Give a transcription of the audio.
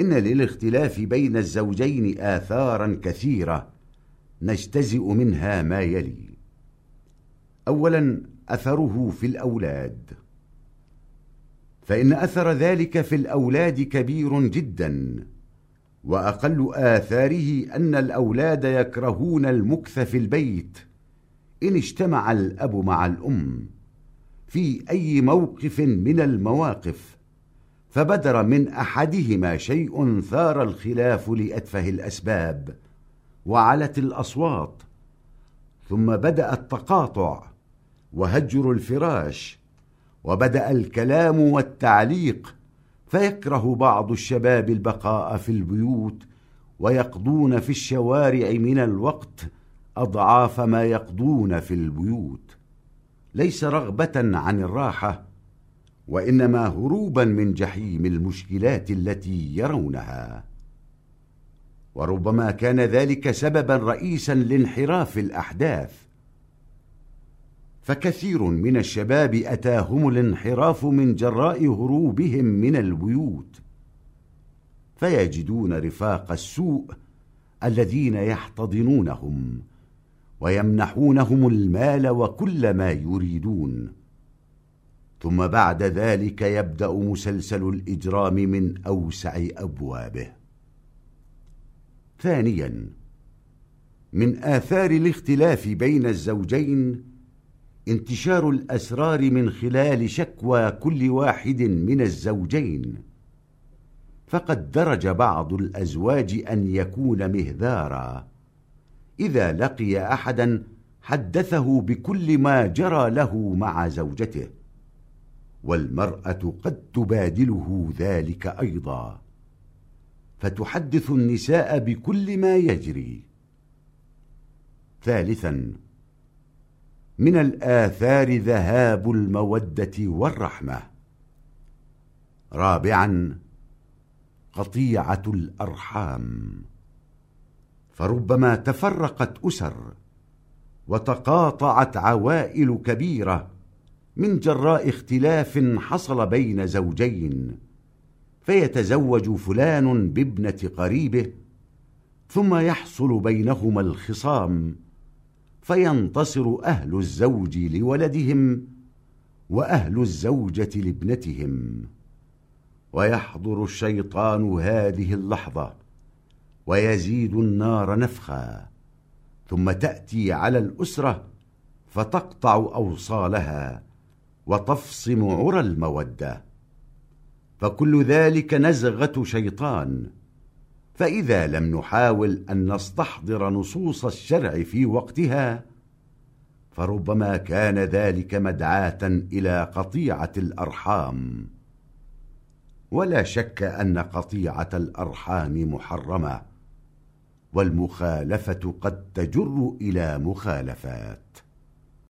إن للاختلاف بين الزوجين آثارا كثيرة نجتزئ منها ما يلي. أولا أثره في الأولاد. فإن أثر ذلك في الأولاد كبير جدا وأقل آثاره أن الأولاد يكرهون المكث في البيت إن اجتمع الأب مع الأم في أي موقف من المواقف. فبدر من أحدهما شيء ثار الخلاف لأتفه الأسباب وعلت الأصوات ثم بدأ التقاطع وهجر الفراش وبدأ الكلام والتعليق فيكره بعض الشباب البقاء في البيوت ويقضون في الشوارع من الوقت أضعاف ما يقضون في البيوت. ليس رغبة عن الراحة وإنما هروبا من جحيم المشكلات التي يرونها. وربما كان ذلك سببا رئيسا لانحراف الأحداث. فكثير من الشباب أتاهم الانحراف من جراء هروبهم من البيوت. فيجدون رفاق السوء الذين يحتضنونهم ويمنحونهم المال وكل ما يريدون. ثم بعد ذلك يبدأ مسلسل الإجرام من أوسع أبوابه. ثانيا من آثار الاختلاف بين الزوجين انتشار الأسرار من خلال شكوى كل واحد من الزوجين. فقد درج بعض الأزواج أن يكون مهذارا. إذا لقي أحدا حدثه بكل ما جرى له مع زوجته. والمرأة قد تبادله ذلك أيضا. فتحدث النساء بكل ما يجري. ثالثا من الآثار ذهاب المودة والرحمة. رابعا قطيعة الأرحام. فربما تفرقت أسر وتقاطعت عوائل كبيرة. من جراء اختلاف حصل بين زوجين فيتزوج فلان بابنة قريبه ثم يحصل بينهما الخصام فينتصر أهل الزوج لولدهم وأهل الزوجة لابنتهم. ويحضر الشيطان هذه اللحظة ويزيد النار نفخا ثم تأتي على الأسرة فتقطع أوصالها. وتفصم عرى المودة. فكل ذلك نزغة شيطان. فإذا لم نحاول أن نستحضر نصوص الشرع في وقتها فربما كان ذلك مدعاة إلى قطيعة الأرحام. ولا شك أن قطيعة الأرحام محرمة والمخالفة قد تجر إلى مخالفات.